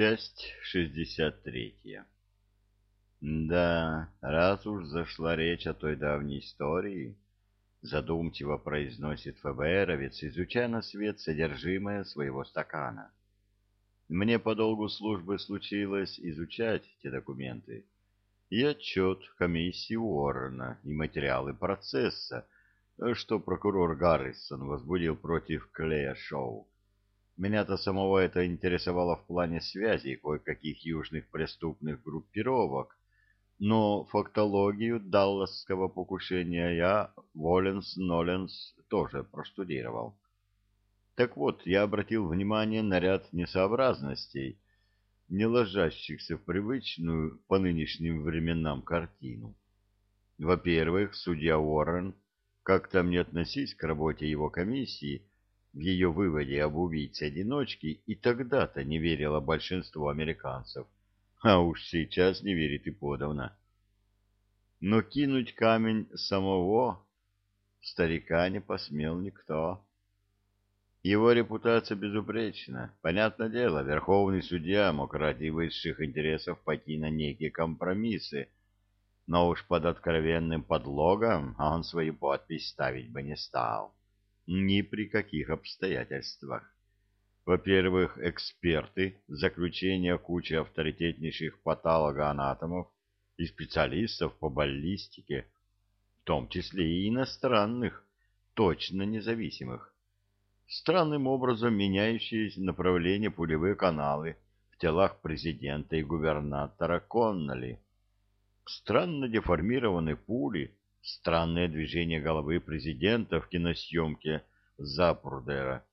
Часть шестьдесят третья. Да, раз уж зашла речь о той давней истории, задумчиво произносит ФБРовец, изучая на свет содержимое своего стакана. Мне по долгу службы случилось изучать те документы и отчет комиссии Уоррена и материалы процесса, что прокурор Гаррисон возбудил против Клея Шоу. Меня-то самого это интересовало в плане связи кое-каких южных преступных группировок, но фактологию далласского покушения я, Воленс-Ноленс, тоже проштудировал. Так вот, я обратил внимание на ряд несообразностей, не ложащихся в привычную по нынешним временам картину. Во-первых, судья Уоррен, как там не относись к работе его комиссии, в ее выводе об убийце-одиночке и тогда-то не верило большинство американцев, а уж сейчас не верит и подавно. Но кинуть камень самого старика не посмел никто. Его репутация безупречна. Понятное дело, верховный судья мог ради высших интересов пойти на некие компромиссы, но уж под откровенным подлогом он свою подпись ставить бы не стал. Ни при каких обстоятельствах. Во-первых, эксперты, заключения кучи авторитетнейших патологоанатомов и специалистов по баллистике, в том числе и иностранных, точно независимых, странным образом меняющие направление пулевые каналы в телах президента и губернатора Конноли, странно деформированные пули, странное движение головы президента в киносъемке Запурдера.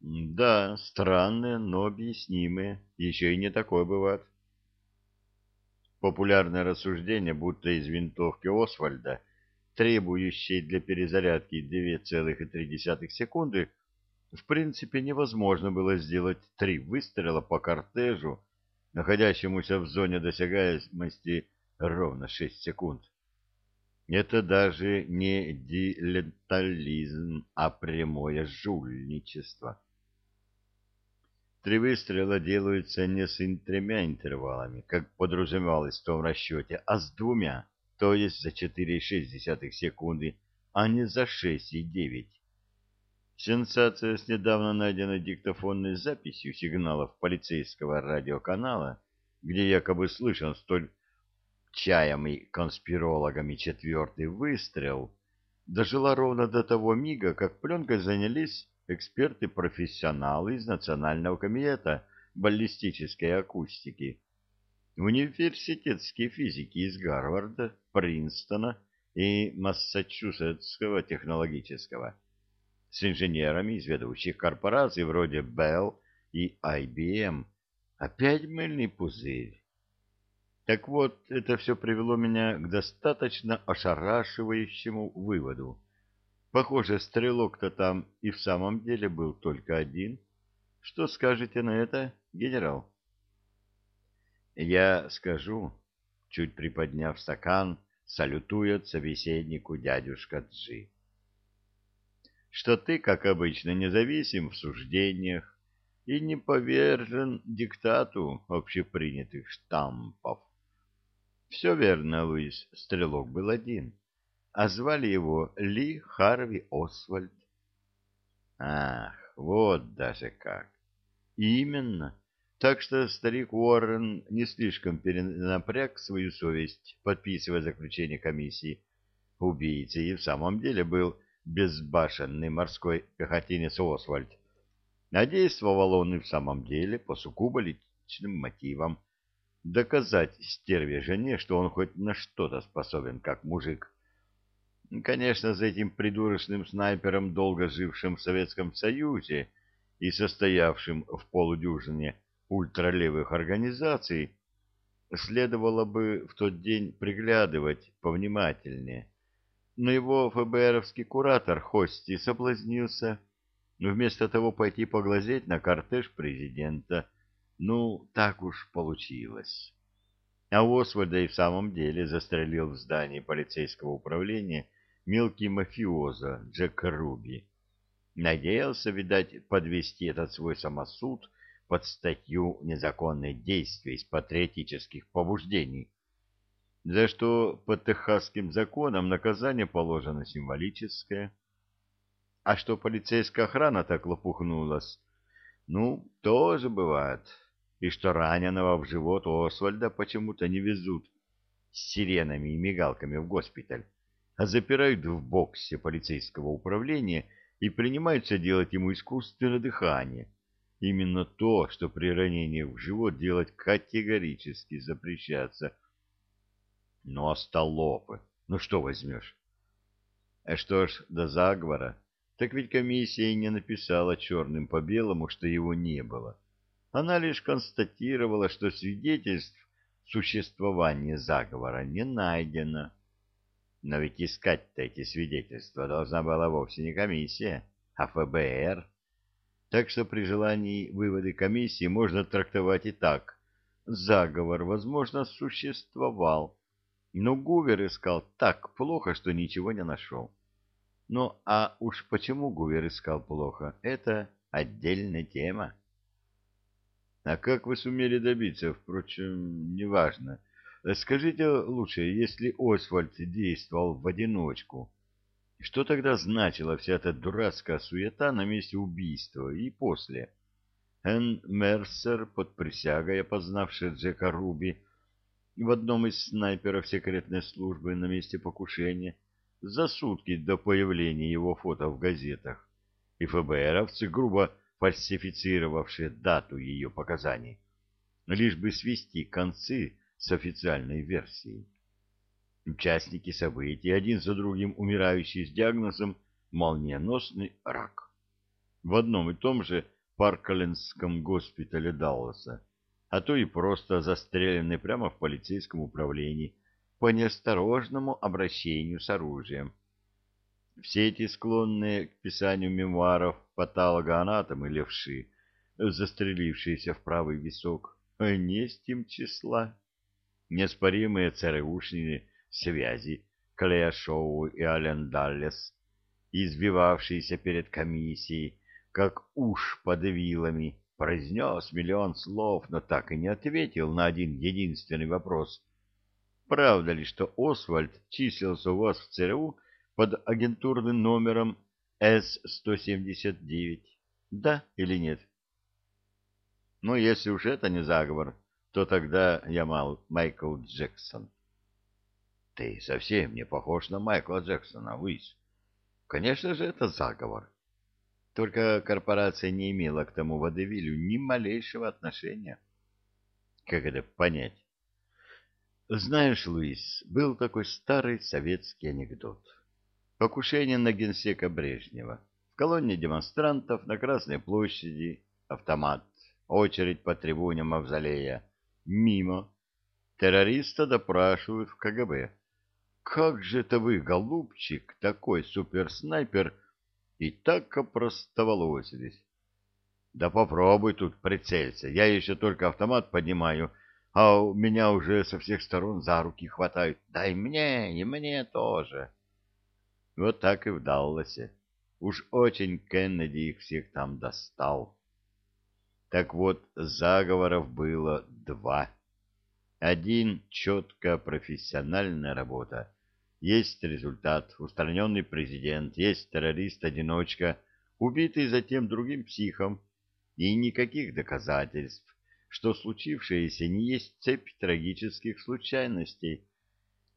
Да, странные, но объяснимые. Еще и не такое бывает. Популярное рассуждение, будто из винтовки Освальда, требующей для перезарядки 2,3 секунды, в принципе невозможно было сделать три выстрела по кортежу, находящемуся в зоне досягаемости ровно 6 секунд. Это даже не дилетализм, а прямое жульничество. Три выстрела делаются не с тремя интервалами, как подразумевалось в том расчете, а с двумя, то есть за 4,6 секунды, а не за 6,9. Сенсация с недавно найденной диктофонной записью сигналов полицейского радиоканала, где якобы слышен столь чаемый конспирологами четвертый выстрел дожила ровно до того мига, как пленкой занялись эксперты-профессионалы из Национального комитета баллистической акустики, университетские физики из Гарварда, Принстона и Массачусетского технологического, с инженерами из ведущих корпораций вроде Bell и IBM. Опять мыльный пузырь. Так вот, это все привело меня к достаточно ошарашивающему выводу. Похоже, стрелок-то там и в самом деле был только один. Что скажете на это, генерал? Я скажу, чуть приподняв стакан, салютует собеседнику дядюшка Джи. Что ты, как обычно, независим в суждениях и не повержен диктату общепринятых штампов. Все верно, Луис, стрелок был один, а звали его Ли Харви Освальд. Ах, вот даже как. Именно. Так что старик Уоррен не слишком перенапряг свою совесть, подписывая заключение комиссии. Убийца и в самом деле был безбашенный морской пехотинец Освальд. А действовал он и в самом деле по сугубо личным мотивам, доказать стерве жене, что он хоть на что-то способен, как мужик. Конечно, за этим придурочным снайпером, долго жившим в Советском Союзе и состоявшим в полудюжине ультралевых организаций, следовало бы в тот день приглядывать повнимательнее. Но его ФБРовский куратор Хости соблазнился, вместо того пойти поглазеть на кортеж президента, ну, так уж получилось. А Освальда и в самом деле застрелил в здании полицейского управления мелкий мафиоза Джек Руби. Надеялся, видать, подвести этот свой самосуд под статью «Незаконные действия из патриотических побуждений», за что по техасским законам наказание положено символическое. А что полицейская охрана так лопухнулась, ну, тоже бывает. И что раненого в живот Освальда почему-то не везут с сиренами и мигалками в госпиталь, а запирают в боксе полицейского управления и принимаются делать ему искусственное дыхание. Именно то, что при ранении в живот делать категорически запрещается. Ну, остолопы, ну что возьмешь? А что ж, до заговора, так ведь комиссия не написала черным по белому, что его не было. Она лишь констатировала, что свидетельств существования заговора не найдено. Но ведь искать-то эти свидетельства должна была вовсе не комиссия, а ФБР. Так что при желании выводы комиссии можно трактовать и так. Заговор, возможно, существовал, но Гувер искал так плохо, что ничего не нашел. Ну, а уж почему Гувер искал плохо, это отдельная тема. А как вы сумели добиться, впрочем, неважно. Скажите лучше, если Освальд действовал в одиночку, что тогда значила вся эта дурацкая суета на месте убийства и после? Энн Мерсер, под присягой опознавшая Джека Руби, в одном из снайперов секретной службы на месте покушения, за сутки до появления его фото в газетах, и ФБРовцы, грубо фальсифицировавшие дату ее показаний, лишь бы свести концы с официальной версией. Участники событий, один за другим умирающие с диагнозом молниеносный рак. В одном и том же Парклендском госпитале Далласа, а то и просто застреленный прямо в полицейском управлении по неосторожному обращению с оружием. Все эти склонные к писанию мемуаров патологоанатомы левши, застрелившиеся в правый висок, не с тем числа. Неоспоримые ЦРУшные связи Клея Шоу и Ален Даллес, избивавшиеся перед комиссией, как уж под вилами, произнес миллион слов, но так и не ответил на один единственный вопрос — Правда ли, что Освальд числился у вас в ЦРУ под агентурным номером С-179? Да или нет? Ну, если уж это не заговор, то тогда я мал Майкл Джексон. Ты совсем не похож на Майкла Джексона, Уис. Конечно же, это заговор. Только корпорация не имела к тому водевилю ни малейшего отношения. Как это понять? Знаешь, Луис, был такой старый советский анекдот. Покушение на генсека Брежнева. В колонне демонстрантов на Красной площади автомат. Очередь по трибуне Мавзолея. Мимо. Террориста допрашивают в КГБ. Как же это вы, голубчик, такой суперснайпер, и так опростоволосились? Да попробуй тут прицелься. Я еще только автомат поднимаю, — а у меня уже со всех сторон за руки хватают. Дай мне, и мне тоже. Вот так и в Далласе. Уж очень Кеннеди их всех там достал. Так вот, заговоров было два. Один — четкая профессиональная работа. Есть результат, устраненный президент, есть террорист-одиночка, убитый затем другим психом, и никаких доказательств что случившееся не есть цепь трагических случайностей,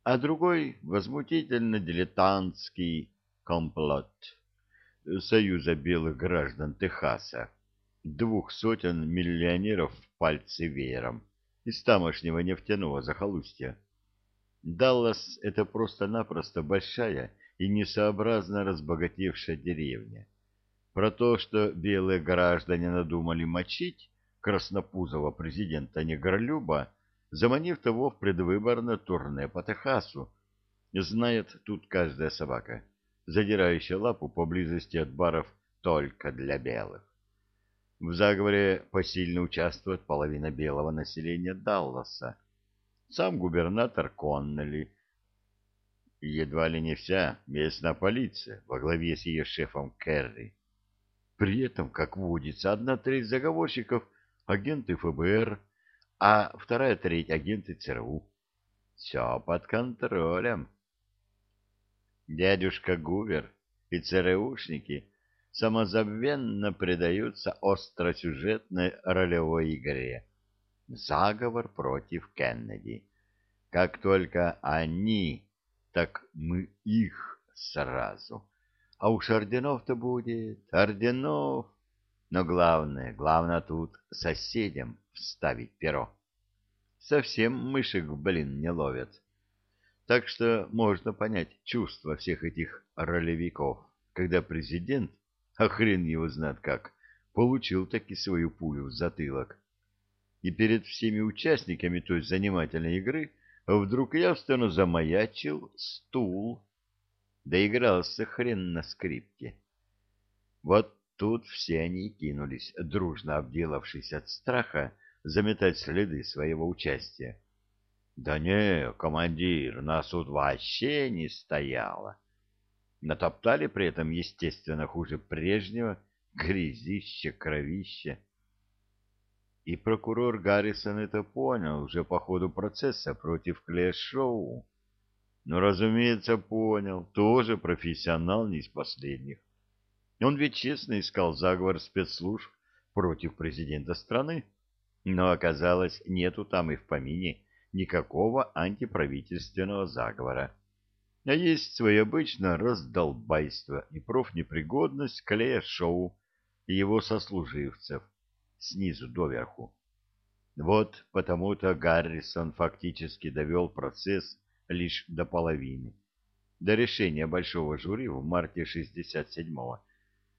а другой возмутительно дилетантский комплот Союза белых граждан Техаса, двух сотен миллионеров в пальцы веером из тамошнего нефтяного захолустья. Даллас — это просто-напросто большая и несообразно разбогатевшая деревня. Про то, что белые граждане надумали мочить, краснопузого президента Негрлюба, заманив того в предвыборное турне по Техасу. Знает тут каждая собака, задирающая лапу поблизости от баров только для белых. В заговоре посильно участвует половина белого населения Далласа. Сам губернатор Коннелли, едва ли не вся местная полиция во главе с ее шефом Керри. При этом, как водится, одна треть заговорщиков – агенты ФБР, а вторая треть агенты ЦРУ. Все под контролем. Дядюшка Гувер и ЦРУшники самозабвенно предаются остросюжетной ролевой игре. Заговор против Кеннеди. Как только они, так мы их сразу. А уж орденов-то будет, орденов. Но главное, главное тут соседям вставить перо. Совсем мышек, блин, не ловят. Так что можно понять чувства всех этих ролевиков, когда президент, а хрен его знает как, получил таки свою пулю в затылок. И перед всеми участниками той занимательной игры вдруг явственно замаячил стул. Доигрался хрен на скрипке. Вот тут все они кинулись, дружно обделавшись от страха, заметать следы своего участия. Да не, командир, нас тут вообще не стояло. Натоптали при этом, естественно, хуже прежнего, грязище, кровище. И прокурор Гаррисон это понял уже по ходу процесса против Клэш-шоу. Ну, разумеется, понял, тоже профессионал не из последних. Он ведь честно искал заговор спецслужб против президента страны, но оказалось, нету там и в помине никакого антиправительственного заговора. А есть свое обычное раздолбайство и профнепригодность Клея Шоу и его сослуживцев снизу доверху. Вот потому-то Гаррисон фактически довел процесс лишь до половины, до решения большого жюри в марте 67-го,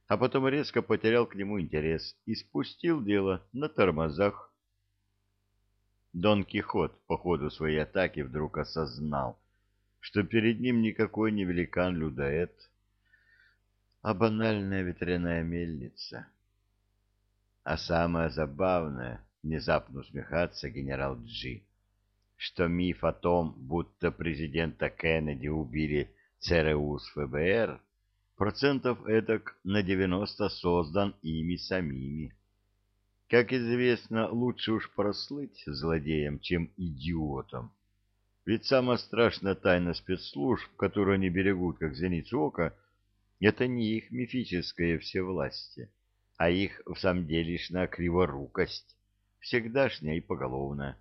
а потом резко потерял к нему интерес и спустил дело на тормозах Дон Кихот по ходу своей атаки вдруг осознал, что перед ним никакой не великан-людоед, а банальная ветряная мельница. А самое забавное, внезапно усмехаться генерал Джи, что миф о том, будто президента Кеннеди убили ЦРУ с ФБР, процентов этак на 90 создан ими самими. Как известно, лучше уж прослыть злодеем, чем идиотом. Ведь самая страшная тайна спецслужб, которую они берегут как зеницу ока, это не их мифическое всевластие, а их в самом делешная криворукость, всегдашняя и поголовная.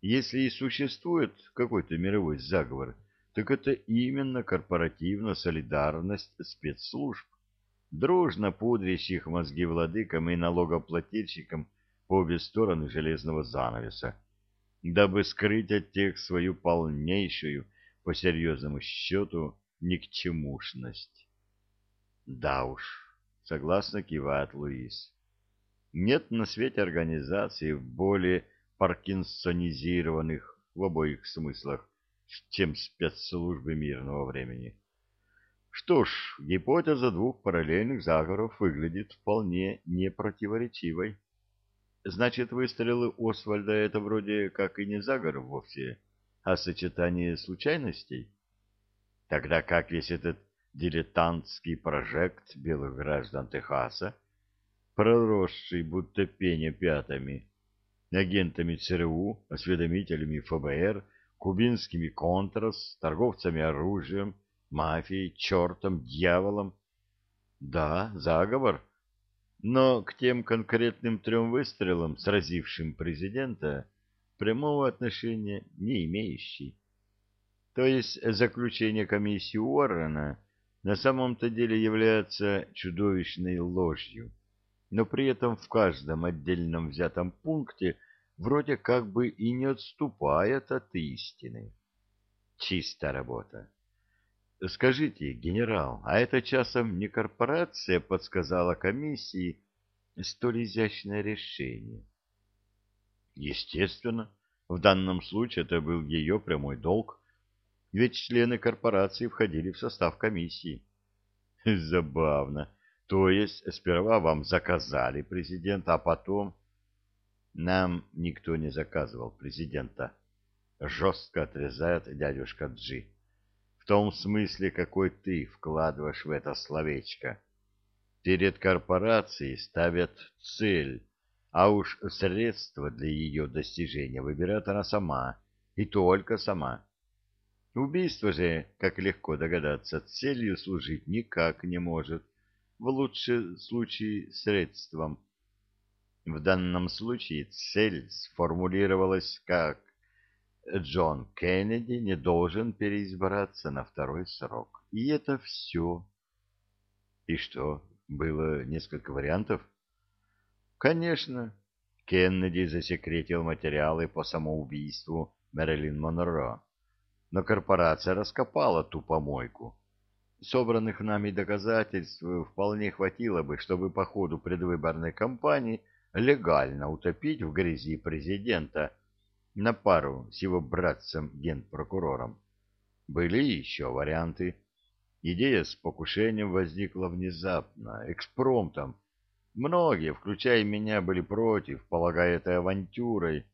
Если и существует какой-то мировой заговор, так это именно корпоративно-солидарность спецслужб дружно пудрящих мозги владыкам и налогоплательщикам по обе стороны железного занавеса, дабы скрыть от тех свою полнейшую, по серьезному счету, никчемушность. Да уж, согласно кивает Луис. Нет на свете организаций более паркинсонизированных в обоих смыслах, чем спецслужбы мирного времени. Что ж, гипотеза двух параллельных заговоров выглядит вполне непротиворечивой. Значит, выстрелы Освальда — это вроде как и не заговор вовсе, а сочетание случайностей? Тогда как весь этот дилетантский прожект белых граждан Техаса, проросший будто пеня пятами, агентами ЦРУ, осведомителями ФБР, кубинскими контрас, торговцами оружием, мафией, чертом, дьяволом. Да, заговор, но к тем конкретным трем выстрелам, сразившим президента, прямого отношения не имеющий. То есть заключение комиссии Уоррена на самом-то деле является чудовищной ложью, но при этом в каждом отдельном взятом пункте вроде как бы и не отступает от истины. Чистая работа. Скажите, генерал, а это часом не корпорация подсказала комиссии столь изящное решение? Естественно, в данном случае это был ее прямой долг, ведь члены корпорации входили в состав комиссии. Забавно. То есть сперва вам заказали президента, а потом... Нам никто не заказывал президента. Жестко отрезает дядюшка Джи в том смысле, какой ты вкладываешь в это словечко. Перед корпорацией ставят цель, а уж средства для ее достижения выбирает она сама, и только сама. Убийство же, как легко догадаться, целью служить никак не может, в лучшем случае средством. В данном случае цель сформулировалась как Джон Кеннеди не должен переизбраться на второй срок. И это все. И что, было несколько вариантов? Конечно. Кеннеди засекретил материалы по самоубийству Мэрилин Монро. Но корпорация раскопала ту помойку. Собранных нами доказательств вполне хватило бы, чтобы по ходу предвыборной кампании легально утопить в грязи президента на пару с его братцем-генпрокурором. Были еще варианты. Идея с покушением возникла внезапно, экспромтом. Многие, включая меня, были против, полагая это авантюрой.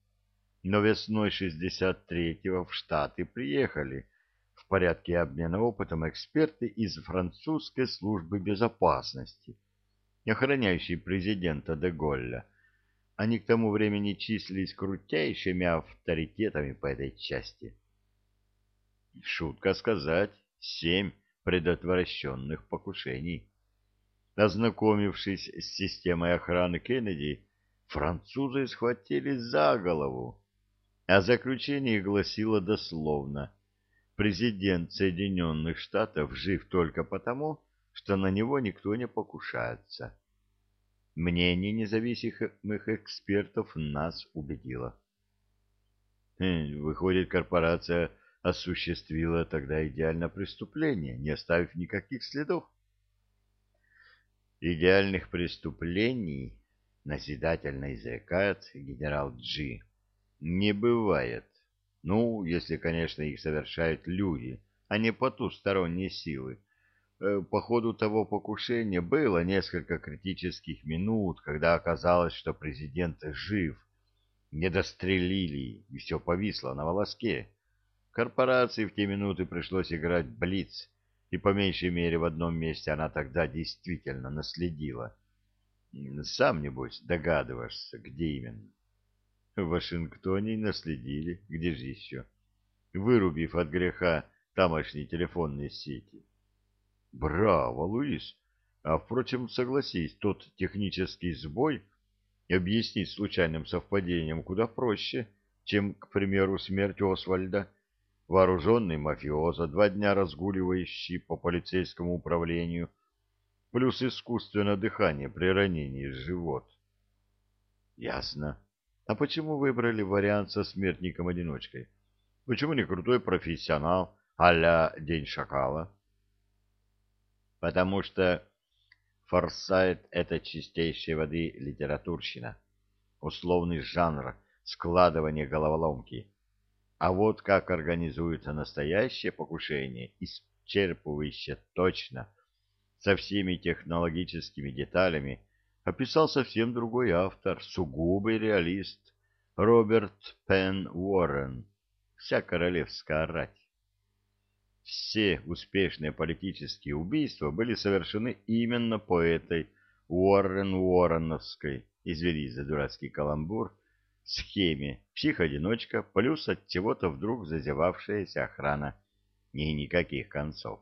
Но весной 63-го в Штаты приехали в порядке обмена опытом эксперты из французской службы безопасности, охраняющие президента де Голля, они к тому времени числились крутейшими авторитетами по этой части. Шутка сказать, семь предотвращенных покушений. Ознакомившись с системой охраны Кеннеди, французы схватились за голову, а заключение гласило дословно «Президент Соединенных Штатов жив только потому, что на него никто не покушается». Мнение независимых экспертов нас убедило. Хм, выходит, корпорация осуществила тогда идеальное преступление, не оставив никаких следов. Идеальных преступлений, назидательно изрекает генерал Джи, не бывает. Ну, если, конечно, их совершают люди, а не потусторонние силы, по ходу того покушения было несколько критических минут, когда оказалось, что президент жив. Не дострелили, и все повисло на волоске. Корпорации в те минуты пришлось играть блиц, и по меньшей мере в одном месте она тогда действительно наследила. Сам, небось, догадываешься, где именно. В Вашингтоне наследили, где же еще? Вырубив от греха тамошние телефонные сети. Браво, Луис! А, впрочем, согласись, тот технический сбой объяснить случайным совпадением куда проще, чем, к примеру, смерть Освальда, вооруженный мафиоза, два дня разгуливающий по полицейскому управлению, плюс искусственное дыхание при ранении живот. Ясно. А почему выбрали вариант со смертником-одиночкой? Почему не крутой профессионал а День Шакала? Потому что форсайт — это чистейшей воды литературщина, условный жанр складывания головоломки. А вот как организуется настоящее покушение, исчерпывающе точно, со всеми технологическими деталями, описал совсем другой автор, сугубый реалист, Роберт Пен Уоррен, вся королевская рать все успешные политические убийства были совершены именно по этой Уоррен-Уорреновской, извели за дурацкий каламбур, схеме. Псих-одиночка плюс от чего-то вдруг зазевавшаяся охрана. И никаких концов.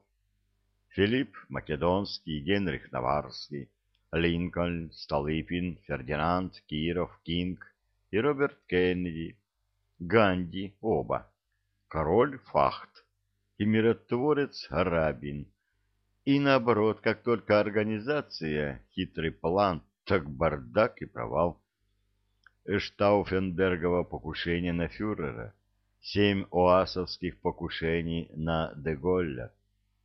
Филипп Македонский, Генрих Наварский, Линкольн, Столыпин, Фердинанд, Киров, Кинг и Роберт Кеннеди, Ганди оба, король Фахт, и миротворец Рабин. И наоборот, как только организация, хитрый план, так бардак и провал. Штауфенбергово покушение на фюрера, семь оасовских покушений на Деголля,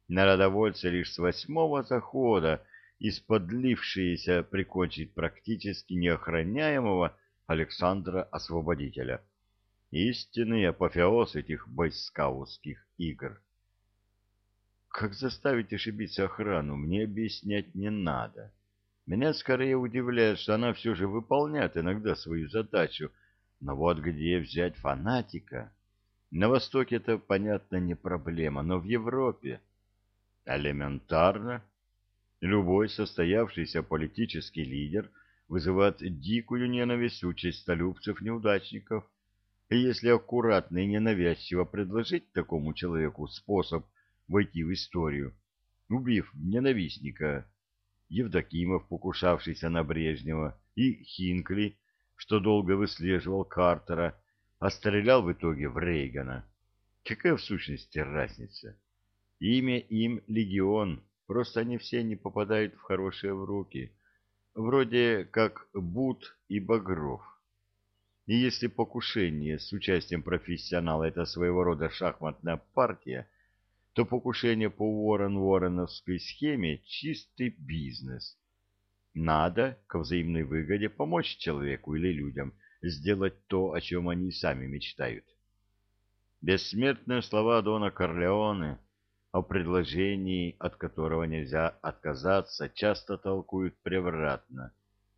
народовольцы лишь с восьмого захода исподлившиеся прикончить практически неохраняемого Александра Освободителя истинный апофеоз этих бойскаутских игр. Как заставить ошибиться охрану, мне объяснять не надо. Меня скорее удивляет, что она все же выполняет иногда свою задачу, но вот где взять фанатика? На Востоке это, понятно, не проблема, но в Европе элементарно. Любой состоявшийся политический лидер вызывает дикую ненависть у честолюбцев-неудачников. И если аккуратно и ненавязчиво предложить такому человеку способ войти в историю, убив ненавистника, Евдокимов, покушавшийся на Брежнева, и Хинкли, что долго выслеживал Картера, а стрелял в итоге в Рейгана. Какая в сущности разница? Имя им легион, просто они все не попадают в хорошие в руки, вроде как Бут и Багров. И если покушение с участием профессионала — это своего рода шахматная партия, то покушение по Уоррен-Уорреновской схеме — чистый бизнес. Надо к взаимной выгоде помочь человеку или людям сделать то, о чем они сами мечтают. Бессмертные слова Дона Корлеоне о предложении, от которого нельзя отказаться, часто толкуют превратно.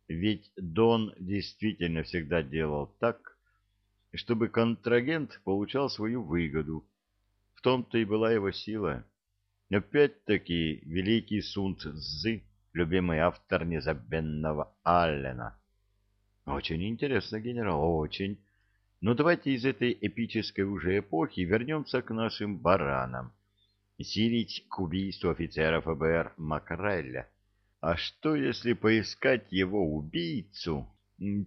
Ведь Дон действительно всегда делал так, чтобы контрагент получал свою выгоду. В том-то и была его сила. Опять-таки, великий Сунт Цзы любимый автор незабвенного Аллена. Очень интересно, генерал, очень. Но давайте из этой эпической уже эпохи вернемся к нашим баранам. Сирить к убийству офицера ФБР Макрелля. А что, если поискать его убийцу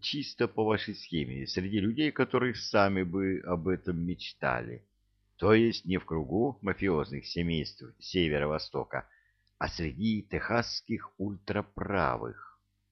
чисто по вашей схеме, среди людей, которые сами бы об этом мечтали? То есть не в кругу мафиозных семейств Северо-Востока, а среди техасских ультраправых.